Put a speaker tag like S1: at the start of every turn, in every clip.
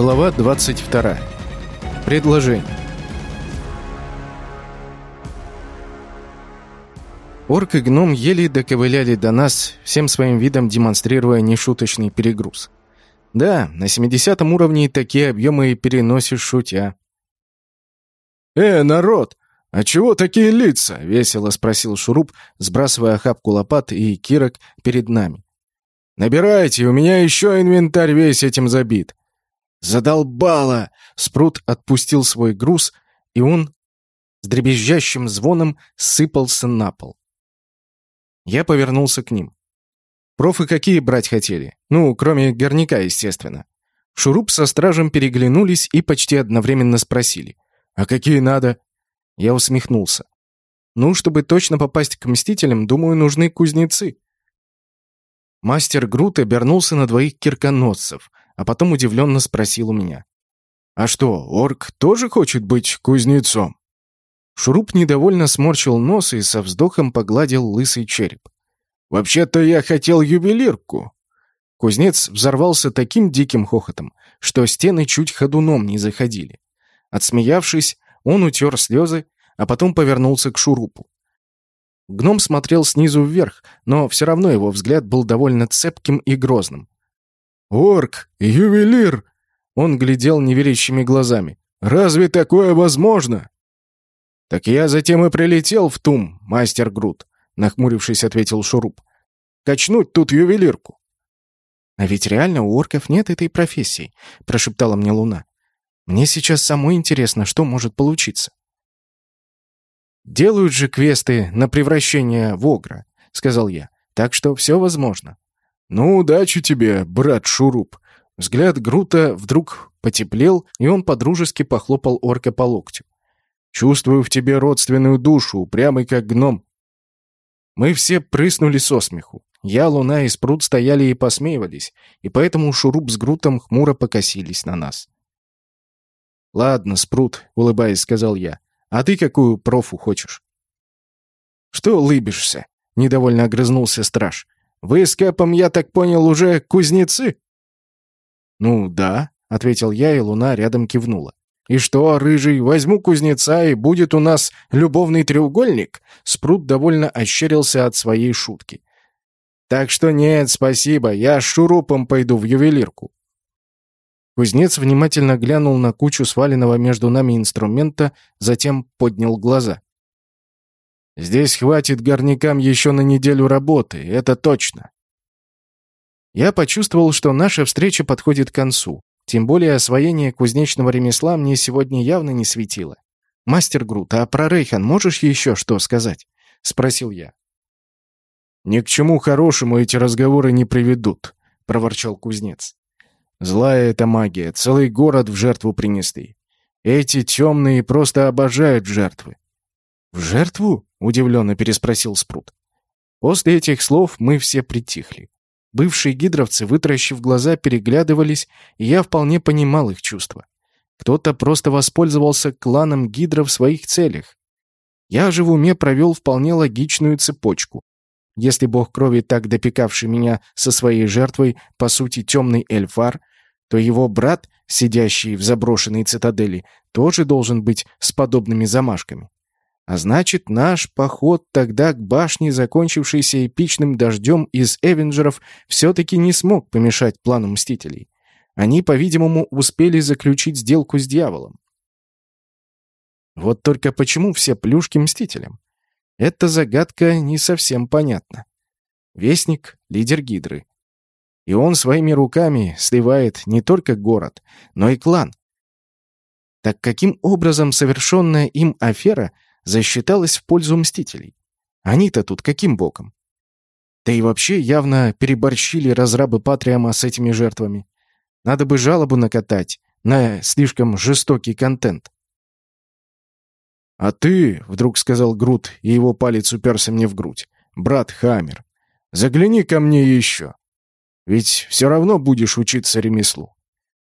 S1: Глава 22. Предложение. Орк и гном еле доковыляли до нас, всем своим видом демонстрируя нешуточный перегруз. Да, на 70 уровне такие объемы переносишь шутя.
S2: «Э, народ, а чего такие лица?» — весело спросил Шуруп, сбрасывая охапку лопат и кирок перед нами. «Набирайте, у меня еще инвентарь весь этим забит». «Задолбало!» — Спрут отпустил свой груз, и он с дребезжащим звоном сыпался на пол. Я повернулся к ним. Профы какие брать хотели? Ну, кроме горняка, естественно. Шуруп со стражем переглянулись и почти одновременно спросили. «А какие надо?» Я усмехнулся. «Ну, чтобы точно попасть к Мстителям, думаю, нужны кузнецы». Мастер Грут обернулся на двоих кирконосцев, а потом удивленно спросил у меня. «А что, орк тоже хочет быть кузнецом?» Шуруп недовольно сморщил нос и со вздохом погладил лысый череп. «Вообще-то я хотел ювелирку». Кузнец взорвался таким диким хохотом, что стены чуть ходуном не заходили. Отсмеявшись, он утер слезы, а потом повернулся к Шурупу. Гном смотрел снизу вверх, но все равно его взгляд был довольно цепким и грозным. «Орк! Ювелир!» Он глядел неверящими глазами. «Разве такое возможно?» «Так я затем и прилетел в Тум, мастер Грут», — нахмурившись, ответил Шуруп. «Качнуть тут ювелирку». «А ведь реально у орков нет этой профессии», — прошептала мне Луна. «Мне сейчас самой интересно, что может получиться». «Делают же квесты на превращение в огра», — сказал я. «Так что все возможно». «Ну, удачи тебе, брат Шуруп». Взгляд Грута вдруг потеплел, и он подружески похлопал орка по локтю. «Чувствую в тебе родственную душу, упрямый как гном». Мы все прыснули со смеху. Я, Луна и Спрут стояли и посмеивались, и поэтому Шуруп с Грутом хмуро покосились на нас. «Ладно, Спрут», — улыбаясь, сказал я. А ты какую профу хочешь?» «Что улыбишься?» — недовольно огрызнулся страж. «Вы с Кэпом, я так понял, уже кузнецы?» «Ну да», — ответил я, и луна рядом кивнула. «И что, рыжий, возьму кузнеца, и будет у нас любовный треугольник?» Спрут довольно ощерился от своей шутки. «Так что нет, спасибо, я шурупом пойду в ювелирку». Кузнец внимательно глянул на кучу сваленного между нами инструмента, затем поднял глаза. «Здесь хватит горнякам еще на неделю работы, это точно». Я почувствовал, что наша встреча подходит к концу. Тем более освоение кузнечного ремесла мне сегодня явно не светило. «Мастер Грут, а про Рейхан можешь еще что сказать?» — спросил я. «Ни к чему хорошему эти разговоры не приведут», — проворчал кузнец. Злая эта магия, целый город в жертву принесли. Эти темные просто обожают жертвы. «В жертву?» — удивленно переспросил Спрут. После этих слов мы все притихли. Бывшие гидровцы, вытаращив глаза, переглядывались, и я вполне понимал их чувства. Кто-то просто воспользовался кланом гидров в своих целях. Я же в уме провел вполне логичную цепочку. Если бог крови, так допекавший меня со своей жертвой, по сути темный эльфар, то его брат, сидящий в заброшенной цитадели, тоже должен быть с подобными замашками. А значит, наш поход тогда к башне, закончившийся эпичным дождем из Эвенджеров, все-таки не смог помешать плану Мстителей. Они, по-видимому, успели заключить сделку с дьяволом. Вот только почему все плюшки Мстителям? Эта загадка не совсем понятна. Вестник — лидер Гидры. И он своими руками сливает не только город, но и клан. Так каким образом совершенная им афера засчиталась в пользу Мстителей? Они-то тут каким боком? Да и вообще явно переборщили разрабы Патриама с этими жертвами. Надо бы жалобу накатать на слишком жестокий контент. «А ты», — вдруг сказал Грут, и его палец уперся мне в грудь, — «брат Хаммер, загляни ко мне еще. Ведь все равно будешь учиться ремеслу.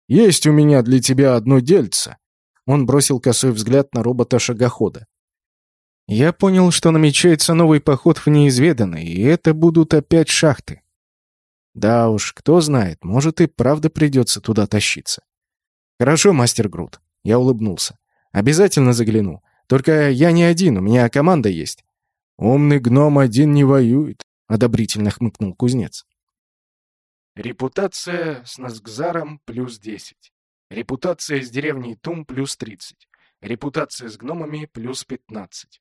S2: Есть у меня для тебя одно дельце». Он бросил косой взгляд на робота-шагохода. Я понял, что намечается новый поход в неизведанное, и это будут опять шахты. Да уж, кто знает, может и правда придется туда тащиться.
S1: «Хорошо, мастер Грут». Я улыбнулся. «Обязательно загляну. Только я не один, у меня команда есть».
S2: «Умный гном один не воюет», — одобрительно хмыкнул кузнец.
S1: Репутация с Назгзаром плюс 10. Репутация с деревней Тум плюс 30. Репутация с гномами плюс 15.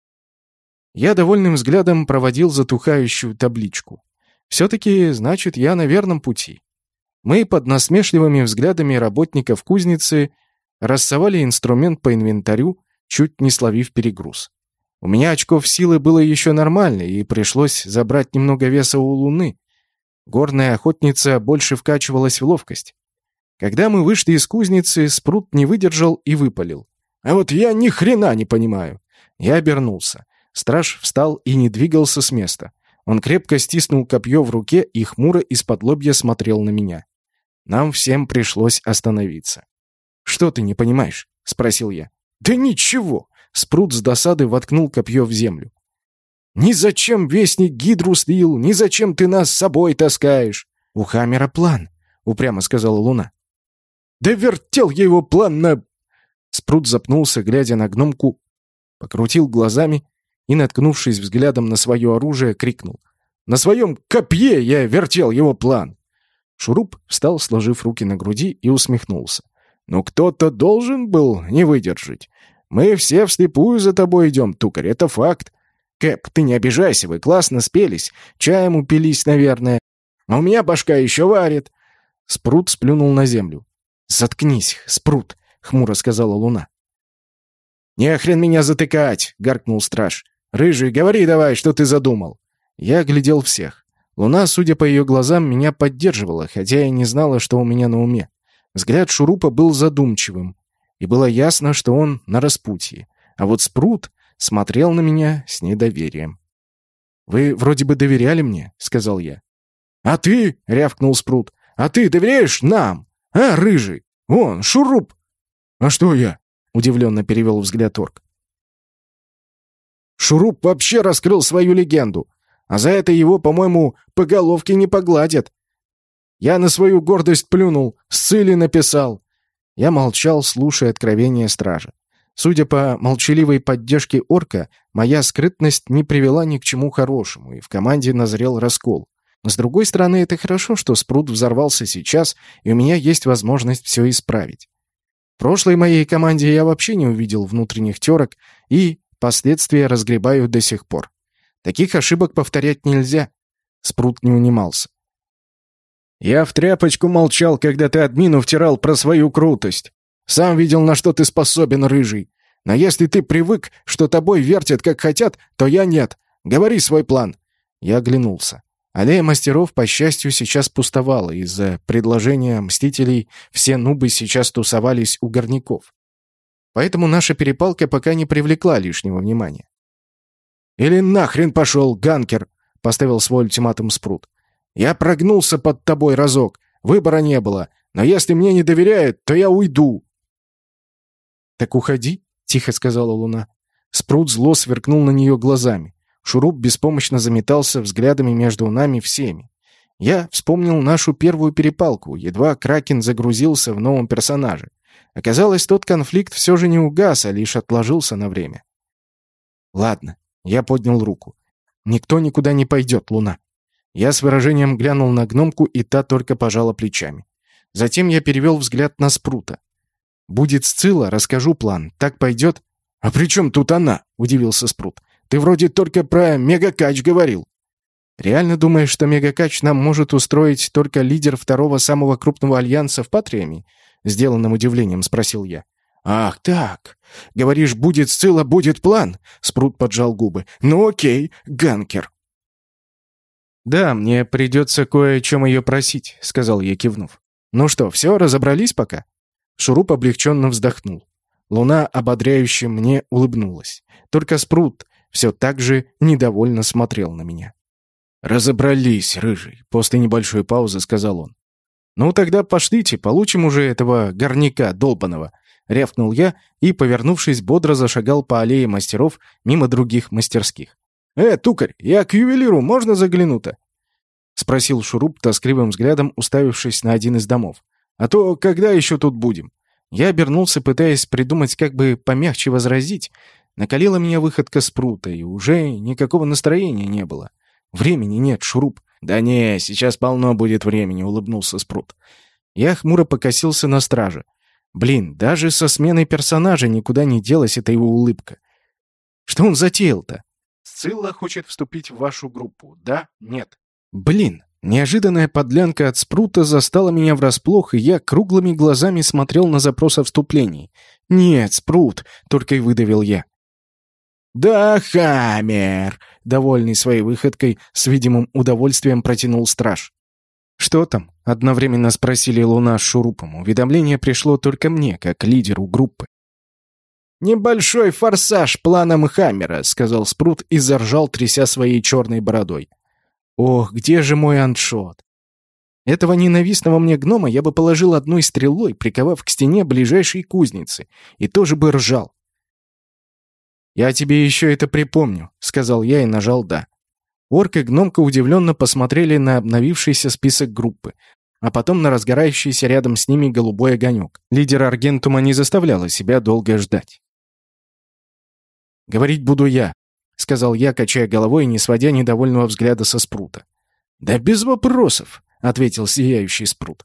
S1: Я довольным взглядом проводил затухающую табличку. Все-таки, значит, я на верном пути. Мы под насмешливыми взглядами работников кузницы рассовали инструмент по инвентарю, чуть не словив перегруз. У меня очков силы было еще нормально, и пришлось забрать немного веса у луны. Горная охотница больше вкачивалась в ловкость. Когда мы вышли из кузницы, Спрут не выдержал и выпалил. «А вот я ни хрена не понимаю!» Я обернулся. Страж встал и не двигался с места. Он крепко стиснул копье в руке и хмуро из-под лобья смотрел на меня. Нам всем пришлось остановиться. «Что ты не понимаешь?» — спросил я. «Да ничего!» — Спрут с досады воткнул копье в землю. «Ни зачем вестник Гидру слил, ни зачем ты нас с собой таскаешь!» «У Хаммера план», — упрямо сказала Луна. «Да вертел я его план на...» Спрут запнулся, глядя на гномку, покрутил глазами и, наткнувшись взглядом на свое оружие, крикнул. «На своем копье я вертел его план!» Шуруп встал, сложив руки на груди, и усмехнулся. «Ну кто-то должен был не выдержать. Мы все вслепую за тобой идем, тукарь, это факт. Кэп, ты не обижайся, вы классно спелись, чаем упились, наверное. А у меня башка еще варит». Спрут сплюнул на землю. «Заткнись, Спрут», — хмуро сказала Луна. «Не хрен меня затыкать!» — гаркнул страж. «Рыжий, говори давай, что ты задумал!» Я глядел всех. Луна, судя по ее глазам, меня поддерживала, хотя и не знала, что у меня на уме. Взгляд Шурупа был задумчивым, и было ясно, что он на распутье. А вот Спрут смотрел на меня с недоверием. «Вы вроде бы доверяли мне», — сказал я. «А ты?» — рявкнул Спрут. «А ты доверяешь нам? А, рыжий? Вон, Шуруп!» «А что я?» — удивленно перевел взгляд Орк. «Шуруп вообще раскрыл свою легенду. А за это его, по-моему, по головке не погладят. Я на свою гордость плюнул, сцили написал. Я молчал, слушая откровения стража. Судя по молчаливой поддержке орка, моя скрытность не привела ни к чему хорошему, и в команде назрел раскол. С другой стороны, это хорошо, что спрут взорвался сейчас, и у меня есть возможность все исправить. В прошлой моей команде я вообще не увидел внутренних терок, и последствия разгребаю до сих пор. Таких ошибок повторять нельзя. Спрут не унимался. Я в тряпочку молчал, когда ты админу втирал про свою крутость. Сам видел, на что ты способен, рыжий. Но если ты привык, что тобой вертят, как хотят, то я нет. Говори свой план. Я оглянулся. Аллея мастеров, по счастью, сейчас пустовала. Из-за предложения мстителей все нубы сейчас тусовались у горняков. Поэтому наша перепалка пока не привлекла лишнего внимания. «Или нахрен пошел, ганкер!» — поставил свой ультиматум Спрут. «Я прогнулся под тобой разок. Выбора не было. Но если мне не доверяют, то я уйду». «Так уходи», — тихо сказала Луна. Спрут зло сверкнул на нее глазами. Шуруп беспомощно заметался взглядами между нами всеми. Я вспомнил нашу первую перепалку, едва Кракен загрузился в новом персонаже. Оказалось, тот конфликт все же не угас, а лишь отложился на время. «Ладно, я поднял руку. «Никто никуда не пойдет, Луна». Я с выражением глянул на гномку, и та только пожала плечами. Затем я перевел взгляд на Спрута. «Будет Сцилла, расскажу план. Так пойдет?» «А при чем тут она?» — удивился Спрут. «Ты вроде только про мегакач говорил». «Реально думаешь, что мегакач нам может устроить только лидер второго самого крупного альянса в Патриаме?» Сделанным удивлением спросил я. «Ах так! Говоришь, будет Сцилла, будет план!» Спрут поджал губы. «Ну окей, ганкер!» «Да, мне придется кое о чем ее просить», — сказал я, кивнув. «Ну что, все, разобрались пока?» Шуруп облегченно вздохнул. Луна ободряюще мне улыбнулась. Только Спрут все так же недовольно смотрел на меня. «Разобрались, рыжий», — после небольшой паузы сказал он. «Ну тогда пошлите, получим уже этого горняка долбаного. Рявкнул я и, повернувшись, бодро зашагал по аллее мастеров мимо других мастерских. «Э, тукарь, я к ювелиру, можно заглянуть-то?» Спросил Шуруп тоскливым взглядом, уставившись на один из домов. «А то когда еще тут будем?
S2: Я обернулся, пытаясь придумать, как бы помягче возразить. Накалила меня выходка спрута, и уже никакого настроения не было. Времени нет, шуруп. «Да не, сейчас полно будет времени», — улыбнулся спрут. Я хмуро покосился на страже. Блин, даже со сменой персонажа никуда не делась эта его улыбка. Что он затеял-то?
S1: Сцилла хочет вступить в вашу группу, да? Нет?
S2: Блин, неожиданная подлянка от спрута застала меня врасплох, и я круглыми глазами смотрел на запрос о вступлении. «Нет, спрут!» — только и выдавил я.
S1: «Да, Хаммер!» — довольный своей выходкой, с видимым удовольствием протянул страж.
S2: «Что там?» — одновременно спросили Луна с Шурупом. Уведомление пришло только мне, как лидеру группы.
S1: «Небольшой форсаж планом Хаммера», — сказал Спрут и заржал, тряся своей черной бородой.
S2: «Ох, где же мой аншот?» Этого ненавистного мне гнома я бы положил одной стрелой, приковав к стене ближайшей кузницы, и тоже бы ржал. «Я тебе еще это припомню», — сказал я и нажал «да». Орк и гномка удивленно посмотрели на обновившийся список группы, а потом на разгорающийся рядом с ними голубой огонек. Лидер Аргентума не заставляла себя долго ждать. «Говорить буду я», — сказал я, качая головой и не сводя недовольного взгляда со спрута.
S1: «Да без вопросов», — ответил сияющий спрут.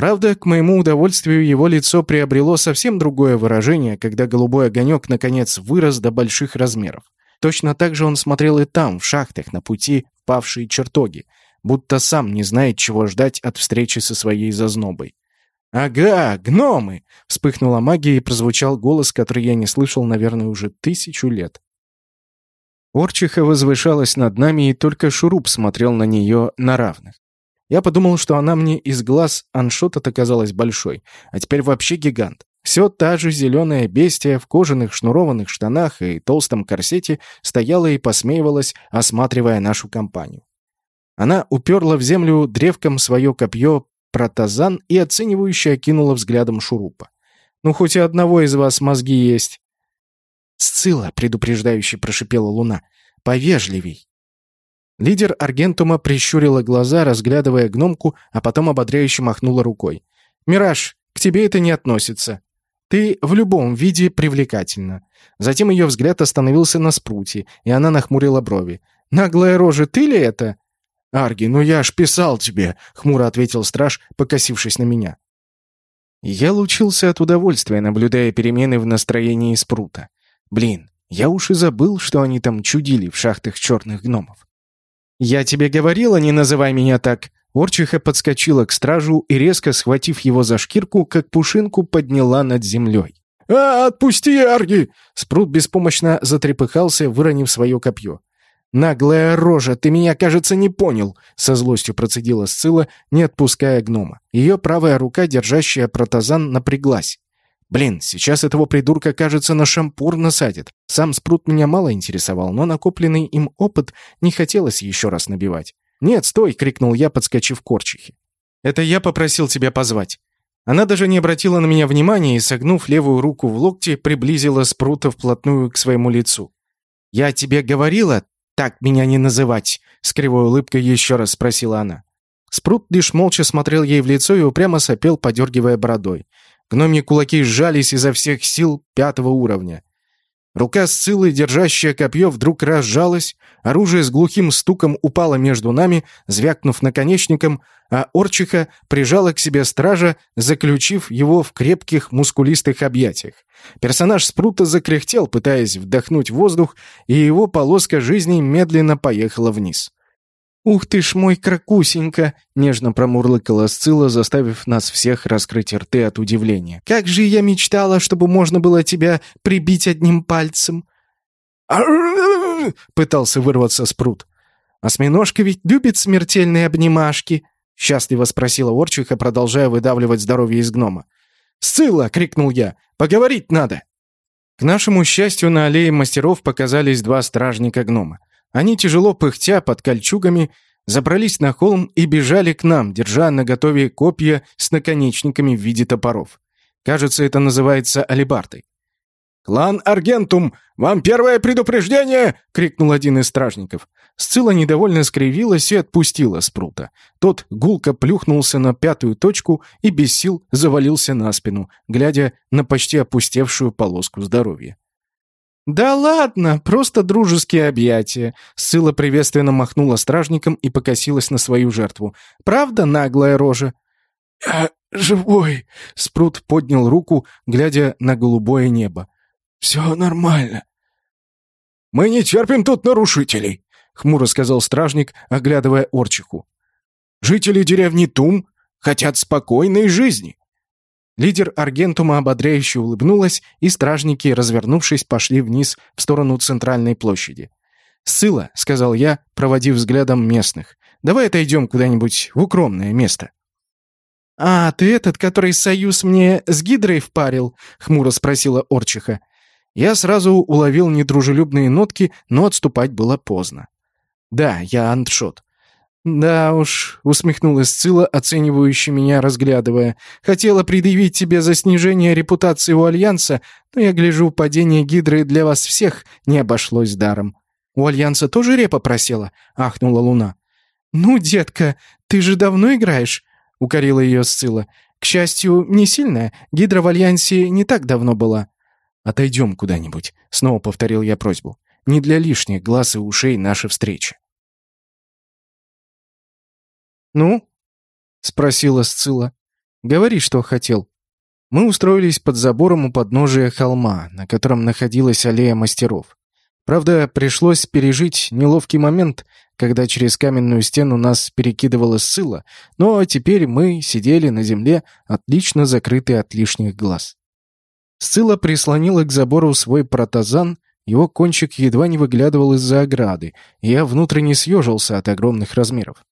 S2: Правда, к моему удовольствию его лицо приобрело совсем другое выражение, когда голубой огонек наконец вырос до больших размеров. Точно так же он смотрел и там, в шахтах, на пути павшие чертоги, будто сам не знает, чего ждать от встречи со своей зазнобой.
S1: «Ага, гномы!» — вспыхнула магия и прозвучал голос, который я не слышал, наверное, уже тысячу лет.
S2: Орчиха возвышалась над нами, и только Шуруп смотрел на нее на равных. Я подумал, что она мне из глаз аншота-то казалась большой, а теперь вообще гигант. Все та же зеленая бестия в кожаных шнурованных штанах и толстом корсете стояла и посмеивалась, осматривая нашу компанию. Она уперла в землю древком свое копье протазан и оценивающе окинула взглядом шурупа. «Ну, хоть и одного из вас мозги есть».
S1: «Сцилла», — предупреждающе прошипела луна, — «повежливей».
S2: Лидер Аргентума прищурила глаза, разглядывая гномку, а потом ободряюще махнула рукой. «Мираж, к тебе это не относится. Ты в любом виде привлекательна». Затем ее взгляд остановился на спруте, и она нахмурила брови. «Наглая рожа, ты ли это?»
S1: «Арги, ну я ж писал тебе», — хмуро ответил страж, покосившись на меня.
S2: Я лучился от удовольствия, наблюдая перемены в настроении спрута. Блин, я уж и забыл, что они там чудили в шахтах черных гномов. «Я тебе говорила, не называй меня так!» Орчиха подскочила к стражу и, резко схватив его за шкирку, как пушинку подняла над землей.
S1: «А, отпусти, Арги!»
S2: Спрут беспомощно затрепыхался, выронив свое копье. «Наглая рожа, ты меня, кажется, не понял», — со злостью процедила Сцилла, не отпуская гнома. Ее правая рука, держащая протазан, напряглась. «Блин, сейчас этого придурка, кажется, на шампур насадит. Сам спрут меня мало интересовал, но накопленный им опыт не хотелось еще раз набивать. «Нет, стой!» — крикнул я, подскочив к корчихе. «Это я попросил тебя позвать». Она даже не обратила на меня внимания и, согнув левую руку в локте, приблизила спрута вплотную к своему лицу. «Я тебе говорила, так меня не называть!» — с кривой улыбкой еще раз спросила она. Спрут лишь молча смотрел ей в лицо и упрямо сопел, подергивая бородой. Гномьи кулаки сжались изо всех сил пятого уровня. Рука Сциллы, держащая копье, вдруг разжалась, оружие с глухим стуком упало между нами, звякнув наконечником, а Орчиха прижала к себе стража, заключив его в крепких мускулистых объятиях. Персонаж Спрута закряхтел, пытаясь вдохнуть воздух, и его полоска жизни медленно поехала вниз. «Ух ты ж мой кракусенька!» — нежно промурлыкала Сцилла, заставив нас всех раскрыть рты от удивления. «Как же я мечтала, чтобы можно было тебя прибить одним пальцем!» пытался вырваться Спрут. «Осьминожка ведь любит смертельные обнимашки!» — счастливо спросила Орчиха, продолжая выдавливать здоровье из гнома. «Сцилла!» — крикнул я. «Поговорить надо!» К нашему счастью, на аллее мастеров показались два стражника гнома. Они, тяжело пыхтя под кольчугами, забрались на холм и бежали к нам, держа наготове копья с наконечниками в виде топоров. Кажется, это называется алебардой.
S1: «Клан Аргентум, вам первое предупреждение!» — крикнул один из стражников.
S2: Сцилла недовольно скривилась и отпустила спрута. Тот гулко плюхнулся на пятую точку и без сил завалился на спину, глядя на почти опустевшую полоску здоровья. «Да ладно, просто дружеские объятия!» Сцилла приветственно махнула стражником и покосилась на свою жертву. «Правда, наглая рожа?»
S1: «Я живой!» Спрут поднял руку, глядя на голубое небо. «Все нормально». «Мы не терпим тут нарушителей!» — хмуро сказал стражник, оглядывая Орчиху. «Жители деревни Тум хотят спокойной жизни».
S2: Лидер Аргентума ободряюще улыбнулась, и стражники, развернувшись, пошли вниз в сторону центральной площади. «Сыла», — сказал я, проводив взглядом местных, — «давай отойдем куда-нибудь в укромное место». «А, ты этот, который союз мне с Гидрой впарил?» — хмуро спросила Орчиха. Я сразу уловил недружелюбные нотки, но отступать было поздно. «Да, я антшот». «Да уж», — усмехнулась Цила, оценивающе меня разглядывая. «Хотела предъявить тебе за снижение репутации у Альянса, но я гляжу, падение Гидры для вас всех не обошлось даром». «У Альянса тоже репа просела?» — ахнула Луна. «Ну, детка, ты же давно играешь?» — укорила ее Сцилла. «К счастью, не сильная. Гидра в Альянсе не так давно была».
S1: «Отойдем куда-нибудь», — снова повторил я просьбу. «Не для лишних глаз и ушей наша встреча».
S2: «Ну?» — спросила Сцилла. «Говори, что хотел». Мы устроились под забором у подножия холма, на котором находилась аллея мастеров. Правда, пришлось пережить неловкий момент, когда через каменную стену нас перекидывала Сцилла, но теперь мы сидели на земле, отлично закрытые от лишних глаз. Сцилла прислонила к забору свой протазан, его кончик едва не выглядывал из-за ограды, и я внутренне съежился от огромных размеров.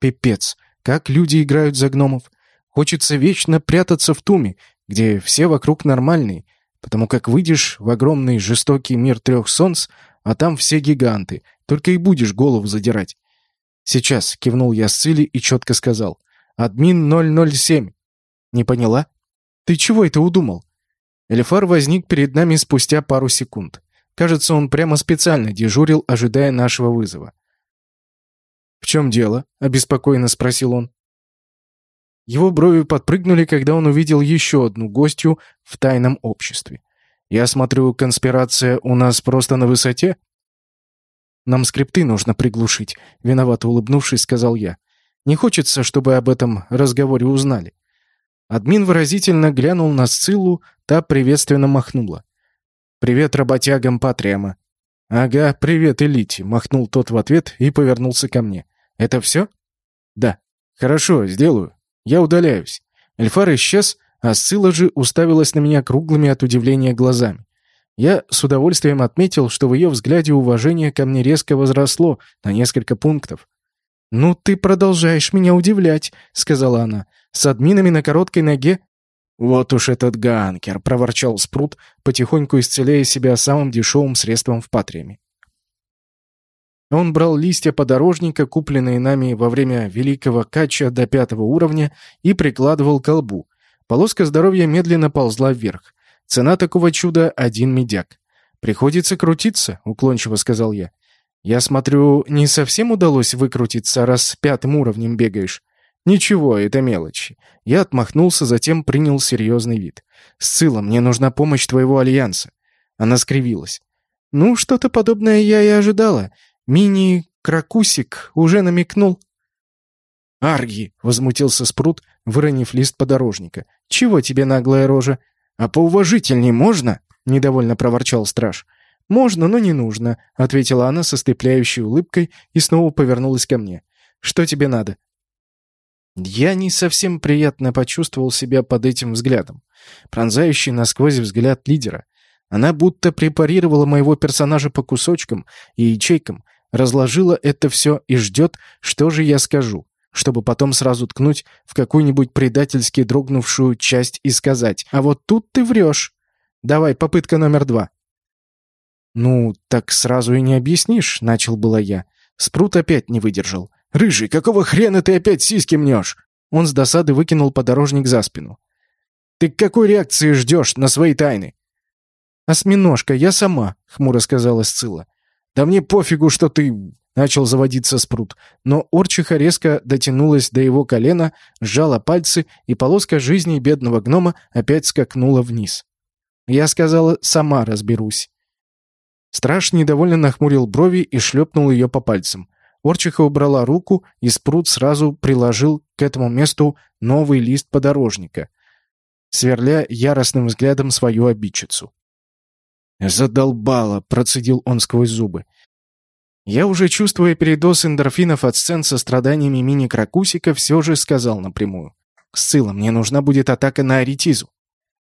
S2: Пипец, как люди играют за гномов. Хочется вечно прятаться в туме, где все вокруг нормальные, потому как выйдешь в огромный жестокий мир трех солнц, а там все гиганты, только и будешь голову задирать. «Сейчас», — кивнул я с Цили и четко сказал. «Админ 007». «Не поняла?» «Ты чего это удумал?» Эльфар возник перед нами спустя пару секунд. Кажется, он прямо специально дежурил, ожидая нашего вызова. «В чем дело?» — обеспокоенно спросил он. Его брови подпрыгнули, когда он увидел еще одну гостью в тайном обществе. «Я смотрю, конспирация у нас просто на высоте?» «Нам скрипты нужно приглушить», — виновато улыбнувшись, сказал я. «Не хочется, чтобы об этом разговоре узнали». Админ выразительно глянул на Сциллу, та приветственно махнула. «Привет работягам Патриама». «Ага, привет, Элите», — махнул тот в ответ и повернулся ко мне. «Это все?» «Да». «Хорошо, сделаю. Я удаляюсь». Эльфар исчез, а Сцилла же уставилась на меня круглыми от удивления глазами. Я с удовольствием отметил, что в ее взгляде уважение ко мне резко возросло на несколько пунктов. «Ну, ты продолжаешь меня удивлять», — сказала она. «С админами на короткой ноге?» «Вот уж этот ганкер», — проворчал Спрут, потихоньку исцеляя себя самым дешевым средством в Патриаме. Он брал листья подорожника, купленные нами во время великого кача до пятого уровня, и прикладывал к колбу. Полоска здоровья медленно ползла вверх. Цена такого чуда — один медяк. «Приходится крутиться», — уклончиво сказал я. «Я смотрю, не совсем удалось выкрутиться, раз с пятым уровнем бегаешь». «Ничего, это мелочи». Я отмахнулся, затем принял серьезный вид. «Сцилла, мне нужна помощь твоего альянса». Она скривилась. «Ну, что-то подобное я и ожидала. Мини-кракусик уже намекнул. «Арги!» — возмутился Спрут, выронив лист подорожника. «Чего тебе, наглая рожа? А поуважительней можно?» — недовольно проворчал страж. «Можно, но не нужно», — ответила она со степляющей улыбкой и снова повернулась ко мне. «Что тебе надо?» Я не совсем приятно почувствовал себя под этим взглядом. Пронзающий насквозь взгляд лидера. Она будто препарировала моего персонажа по кусочкам и ячейкам, разложила это все и ждет, что же я скажу, чтобы потом сразу ткнуть в какую-нибудь предательски дрогнувшую часть и сказать «А вот тут ты врешь». Давай, попытка номер два. «Ну, так сразу и не объяснишь», — начал было я. Спрут опять не выдержал. «Рыжий, какого хрена ты опять сиськи мнешь?» Он с досады выкинул подорожник за спину. «Ты какой реакции ждешь на свои тайны?» «Осьминожка, я сама», — хмуро сказала Сцилла. «Да мне пофигу, что ты...»
S1: начал заводиться спрут, но Орчиха резко дотянулась до его колена, сжала пальцы, и полоска жизни бедного гнома опять скакнула вниз. Я сказала, сама разберусь. Страж недовольно нахмурил брови и шлепнул ее по пальцам. Орчиха убрала руку, и спрут сразу приложил к этому месту новый лист подорожника, сверля яростным взглядом свою обидчицу. «Задолбало!» — процедил он сквозь зубы. Я уже, чувствуя передоз эндорфинов от сцен со страданиями мини-кракусика, все же сказал напрямую. «Сцилла, мне нужна будет атака на Аритизу».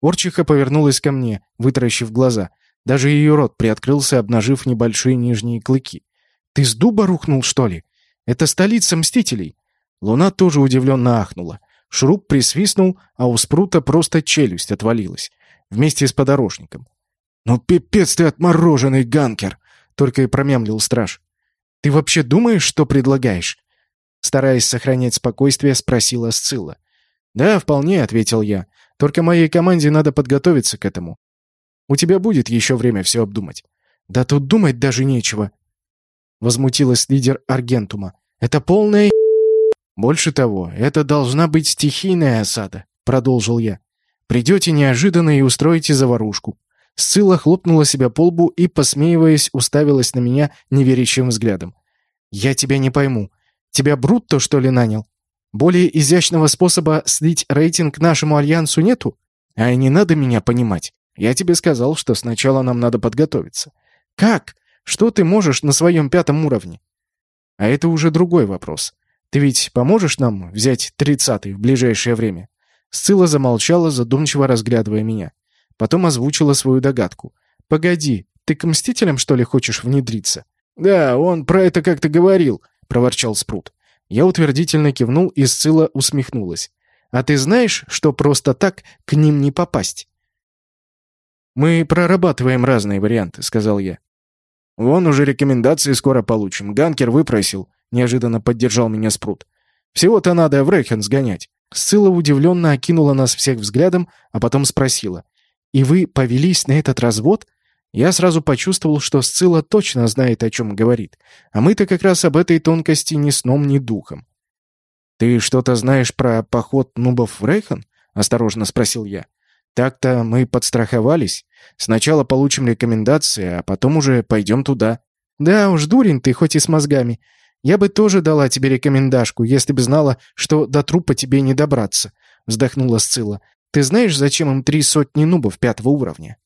S1: Орчиха повернулась ко мне, вытаращив глаза. Даже ее рот приоткрылся, обнажив небольшие нижние клыки. «Ты с дуба рухнул, что ли? Это столица Мстителей!» Луна тоже удивленно ахнула. Шуруп присвистнул, а у Спрута просто челюсть отвалилась. Вместе с подорожником. «Ну пипец ты отмороженный, ганкер!» Только и промямлил страж. «Ты вообще думаешь, что предлагаешь?» Стараясь сохранять спокойствие, спросила Сцилла. «Да, вполне», — ответил я. «Только моей команде надо подготовиться к этому. У тебя будет еще время все обдумать». «Да тут думать даже нечего», Возмутилась лидер Аргентума. «Это полная «Больше того, это должна быть стихийная осада», — продолжил я. «Придете неожиданно и устроите заварушку». Сцилла хлопнула себя по лбу и, посмеиваясь, уставилась на меня неверящим взглядом. «Я тебя не пойму. Тебя Брутто, что ли, нанял? Более изящного способа слить рейтинг нашему альянсу нету? А не надо меня понимать. Я тебе сказал, что сначала нам надо подготовиться. Как? Что ты можешь на своем пятом уровне? А это уже другой вопрос. Ты ведь поможешь нам взять тридцатый в ближайшее время?» Сцилла замолчала, задумчиво разглядывая меня. Потом озвучила свою догадку. «Погоди, ты к Мстителям, что ли, хочешь внедриться?» «Да, он про это как-то говорил», — проворчал Спрут. Я утвердительно кивнул, и Сцилла усмехнулась. «А ты знаешь, что просто так к ним не попасть?» «Мы прорабатываем разные варианты», — сказал я. «Вон уже рекомендации скоро получим. Ганкер выпросил», — неожиданно поддержал меня Спрут. «Всего-то надо в Рейхен сгонять». Сцилла удивленно окинула нас всех взглядом, а потом спросила. «И вы повелись на этот развод?» Я сразу почувствовал, что Сцилла точно знает, о чем говорит. А мы-то как раз об этой тонкости ни сном, ни духом. «Ты что-то знаешь про поход нубов в Рейхан?» — осторожно спросил я. «Так-то мы подстраховались. Сначала получим рекомендации, а потом уже пойдем туда». «Да уж, дурень ты, хоть и с мозгами. Я бы тоже дала тебе рекомендашку, если бы знала, что до трупа тебе не добраться», — вздохнула Сцилла. «Ты знаешь, зачем им три сотни нубов пятого уровня?»